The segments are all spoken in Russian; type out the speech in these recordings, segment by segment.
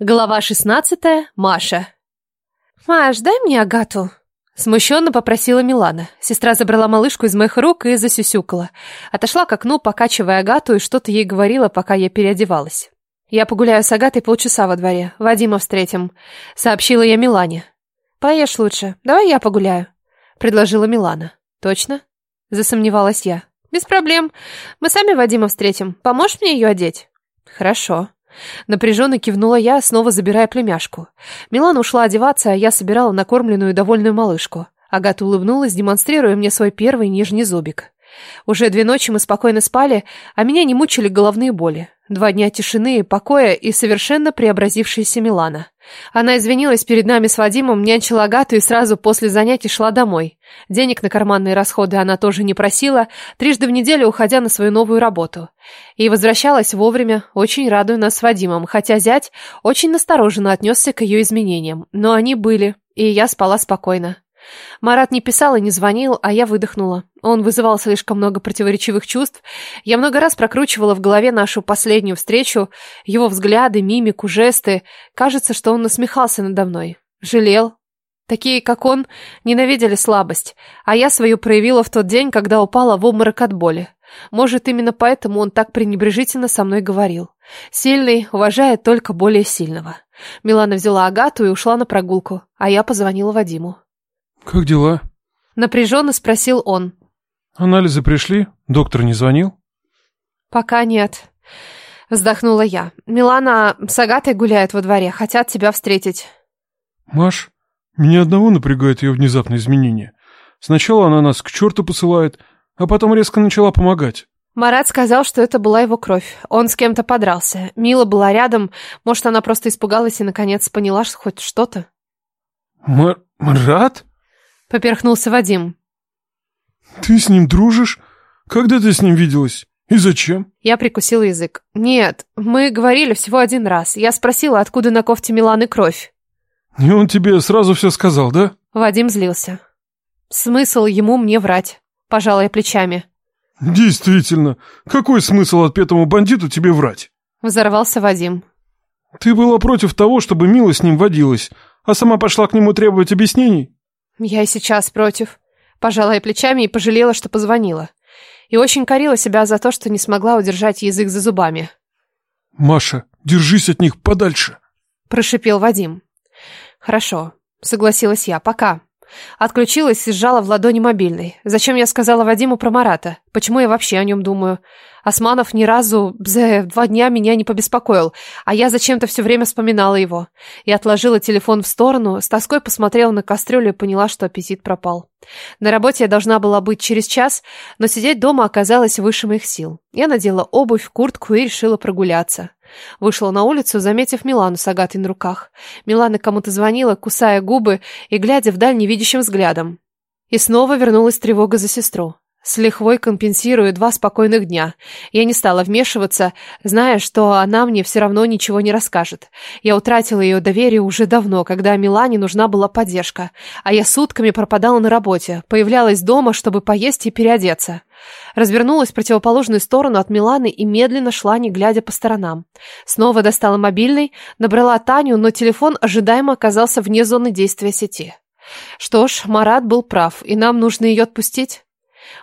Глава 16. Маша. «Маш, дай мне Агату», — смущенно попросила Милана. Сестра забрала малышку из моих рук и засюсюкала. Отошла к окну, покачивая Агату, и что-то ей говорила, пока я переодевалась. «Я погуляю с Агатой полчаса во дворе. Вадима встретим», — сообщила я Милане. «Поешь лучше. Давай я погуляю», — предложила Милана. «Точно?» — засомневалась я. «Без проблем. Мы сами Вадима встретим. Поможешь мне ее одеть?» «Хорошо». Напряженно кивнула я, снова забирая племяшку. Милана ушла одеваться, а я собирала накормленную и довольную малышку. Агата улыбнулась, демонстрируя мне свой первый нижний зубик. Уже две ночи мы спокойно спали, а меня не мучили головные боли. Два дня тишины и покоя и совершенно преобразившаяся Милана. Она извинилась перед нами с Вадимом, нянчила Агату и сразу после занятий шла домой. Денег на карманные расходы она тоже не просила, трижды в неделю уходя на свою новую работу. И возвращалась вовремя, очень радуя нас с Вадимом, хотя зять очень настороженно отнесся к ее изменениям. Но они были, и я спала спокойно. Марат не писал и не звонил, а я выдохнула. Он вызывал слишком много противоречивых чувств. Я много раз прокручивала в голове нашу последнюю встречу, его взгляды, мимику, жесты. Кажется, что он насмехался надо мной. Жалел. Такие, как он, ненавидели слабость, а я свою проявила в тот день, когда упала в обморок от боли. Может, именно поэтому он так пренебрежительно со мной говорил. Сильный уважает только более сильного. Милана взяла Агату и ушла на прогулку, а я позвонила Вадиму. «Как дела?» Напряженно спросил он. «Анализы пришли? Доктор не звонил?» «Пока нет», — вздохнула я. «Милана с Агатой гуляет во дворе, хотят тебя встретить». «Маш, меня одного напрягает ее внезапное изменение. Сначала она нас к черту посылает, а потом резко начала помогать». Марат сказал, что это была его кровь. Он с кем-то подрался. Мила была рядом. Может, она просто испугалась и, наконец, поняла что хоть что-то. «Мар... Марат?» Поперхнулся Вадим. «Ты с ним дружишь? Когда ты с ним виделась? И зачем?» Я прикусила язык. «Нет, мы говорили всего один раз. Я спросила, откуда на кофте Миланы кровь». «И он тебе сразу все сказал, да?» Вадим злился. «Смысл ему мне врать?» Пожала я плечами. «Действительно, какой смысл отпетому бандиту тебе врать?» Взорвался Вадим. «Ты была против того, чтобы Мила с ним водилась, а сама пошла к нему требовать объяснений?» Я и сейчас против. Пожала я плечами и пожалела, что позвонила. И очень корила себя за то, что не смогла удержать язык за зубами. «Маша, держись от них подальше!» Прошипел Вадим. «Хорошо», согласилась я, пока. Отключилась и сжала в ладони мобильный. Зачем я сказала Вадиму про Марата? Почему я вообще о нем думаю? Османов ни разу за два дня меня не побеспокоил, а я зачем-то все время вспоминала его. Я отложила телефон в сторону, с тоской посмотрела на кастрюлю и поняла, что аппетит пропал. На работе я должна была быть через час, но сидеть дома оказалось выше моих сил. Я надела обувь, куртку и решила прогуляться. Вышла на улицу, заметив Милану с Агатой на руках. Милана кому-то звонила, кусая губы и глядя вдаль невидящим взглядом. И снова вернулась тревога за сестру. С лихвой компенсирую два спокойных дня. Я не стала вмешиваться, зная, что она мне все равно ничего не расскажет. Я утратила ее доверие уже давно, когда Милане нужна была поддержка. А я сутками пропадала на работе, появлялась дома, чтобы поесть и переодеться. Развернулась в противоположную сторону от Миланы и медленно шла, не глядя по сторонам. Снова достала мобильный, набрала Таню, но телефон ожидаемо оказался вне зоны действия сети. Что ж, Марат был прав, и нам нужно ее отпустить.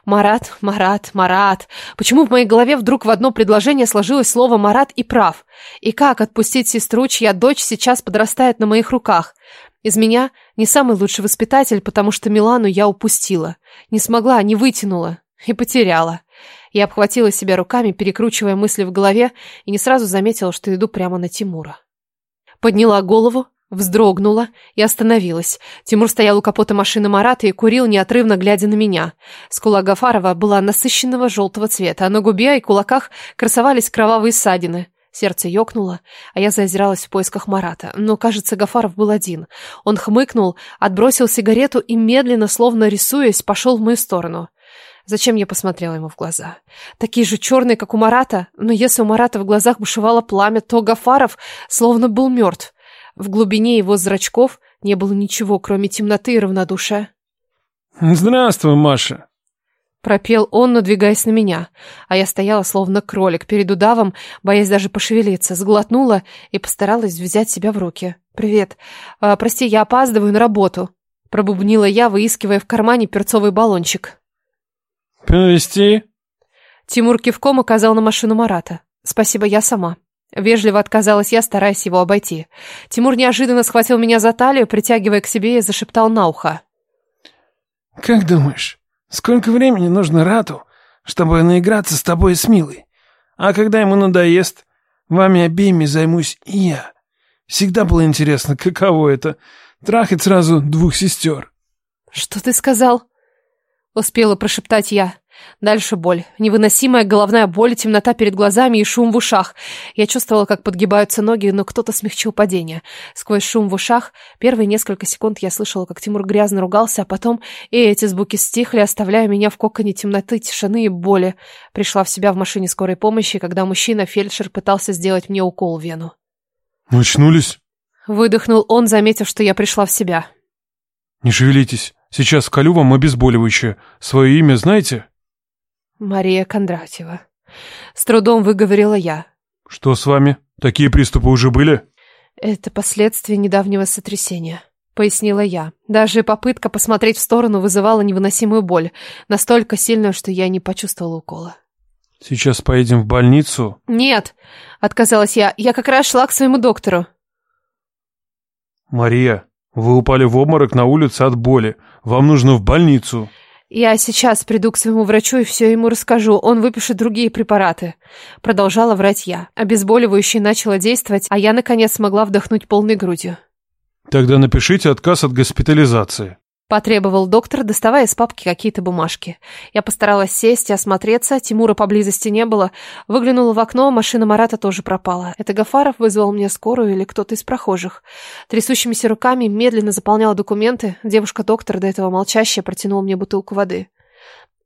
Марат, Марат, Марат. Почему в моей голове вдруг в одно предложение сложилось слово «Марат» и «прав»? И как отпустить сестру, чья дочь сейчас подрастает на моих руках? Из меня не самый лучший воспитатель, потому что Милану я упустила. Не смогла, не вытянула. И потеряла. Я обхватила себя руками, перекручивая мысли в голове, и не сразу заметила, что иду прямо на Тимура. Подняла голову, Вздрогнула и остановилась. Тимур стоял у капота машины Марата и курил, неотрывно глядя на меня. Скула Гафарова была насыщенного желтого цвета, а на губе и кулаках красовались кровавые ссадины. Сердце ёкнуло, а я зазиралась в поисках Марата. Но, кажется, Гафаров был один. Он хмыкнул, отбросил сигарету и медленно, словно рисуясь, пошел в мою сторону. Зачем я посмотрела ему в глаза? Такие же черные, как у Марата, но если у Марата в глазах бушевало пламя, то Гафаров словно был мертв. В глубине его зрачков не было ничего, кроме темноты и равнодушия. «Здравствуй, Маша!» Пропел он, надвигаясь на меня, а я стояла словно кролик перед удавом, боясь даже пошевелиться, сглотнула и постаралась взять себя в руки. «Привет. А, прости, я опаздываю на работу», — пробубнила я, выискивая в кармане перцовый баллончик. «Повезти?» Тимур кивком указал на машину Марата. «Спасибо, я сама». Вежливо отказалась я, стараясь его обойти. Тимур неожиданно схватил меня за талию, притягивая к себе и зашептал на ухо. «Как думаешь, сколько времени нужно Рату, чтобы наиграться с тобой и с Милой? А когда ему надоест, вами обеими займусь и я. Всегда было интересно, каково это — трахать сразу двух сестер». «Что ты сказал?» — успела прошептать я. Дальше боль. Невыносимая головная боль, темнота перед глазами и шум в ушах. Я чувствовала, как подгибаются ноги, но кто-то смягчил падение. Сквозь шум в ушах первые несколько секунд я слышала, как Тимур грязно ругался, а потом и эти звуки стихли, оставляя меня в коконе темноты, тишины и боли. Пришла в себя в машине скорой помощи, когда мужчина-фельдшер пытался сделать мне укол в вену. «Очнулись?» Выдохнул он, заметив, что я пришла в себя. «Не шевелитесь. Сейчас колю вам обезболивающее. Свое имя знаете?» Мария Кондратьева. С трудом выговорила я. «Что с вами? Такие приступы уже были?» Это последствия недавнего сотрясения, пояснила я. Даже попытка посмотреть в сторону вызывала невыносимую боль, настолько сильную, что я не почувствовала укола. «Сейчас поедем в больницу?» «Нет», — отказалась я, — «я как раз шла к своему доктору». «Мария, вы упали в обморок на улице от боли. Вам нужно в больницу». «Я сейчас приду к своему врачу и все ему расскажу. Он выпишет другие препараты». Продолжала врать я. Обезболивающее начало действовать, а я, наконец, смогла вдохнуть полной грудью. «Тогда напишите отказ от госпитализации». Потребовал доктор, доставая из папки какие-то бумажки. Я постаралась сесть и осмотреться, Тимура поблизости не было. Выглянула в окно, машина Марата тоже пропала. Это Гафаров вызвал мне скорую или кто-то из прохожих. Трясущимися руками медленно заполняла документы. Девушка-доктор, до этого молчащая, протянула мне бутылку воды.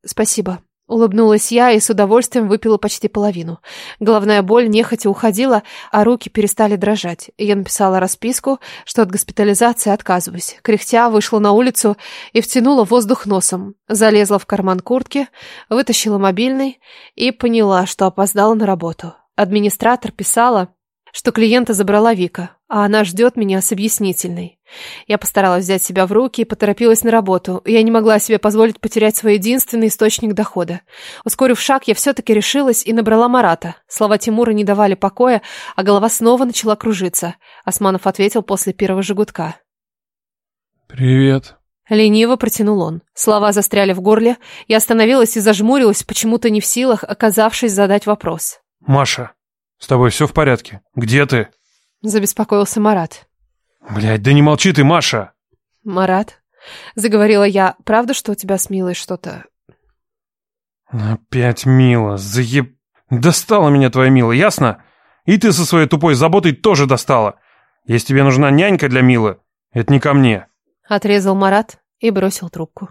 «Спасибо», Улыбнулась я и с удовольствием выпила почти половину. Головная боль нехотя уходила, а руки перестали дрожать. Я написала расписку, что от госпитализации отказываюсь. Кряхтя вышла на улицу и втянула воздух носом. Залезла в карман куртки, вытащила мобильный и поняла, что опоздала на работу. Администратор писала, что клиента забрала Вика, а она ждет меня с объяснительной. Я постаралась взять себя в руки и поторопилась на работу. Я не могла себе позволить потерять свой единственный источник дохода. Ускорив шаг, я все-таки решилась и набрала Марата. Слова Тимура не давали покоя, а голова снова начала кружиться. Османов ответил после первого же «Привет». Лениво протянул он. Слова застряли в горле. Я остановилась и зажмурилась, почему-то не в силах, оказавшись задать вопрос. «Маша, с тобой все в порядке? Где ты?» Забеспокоился Марат. Блядь, да не молчи ты, Маша. Марат, заговорила я, правда, что у тебя с Милой что-то... Опять Мила, заеб... Достала меня твоя Мила, ясно? И ты со своей тупой заботой тоже достала. Если тебе нужна нянька для Милы, это не ко мне. Отрезал Марат и бросил трубку.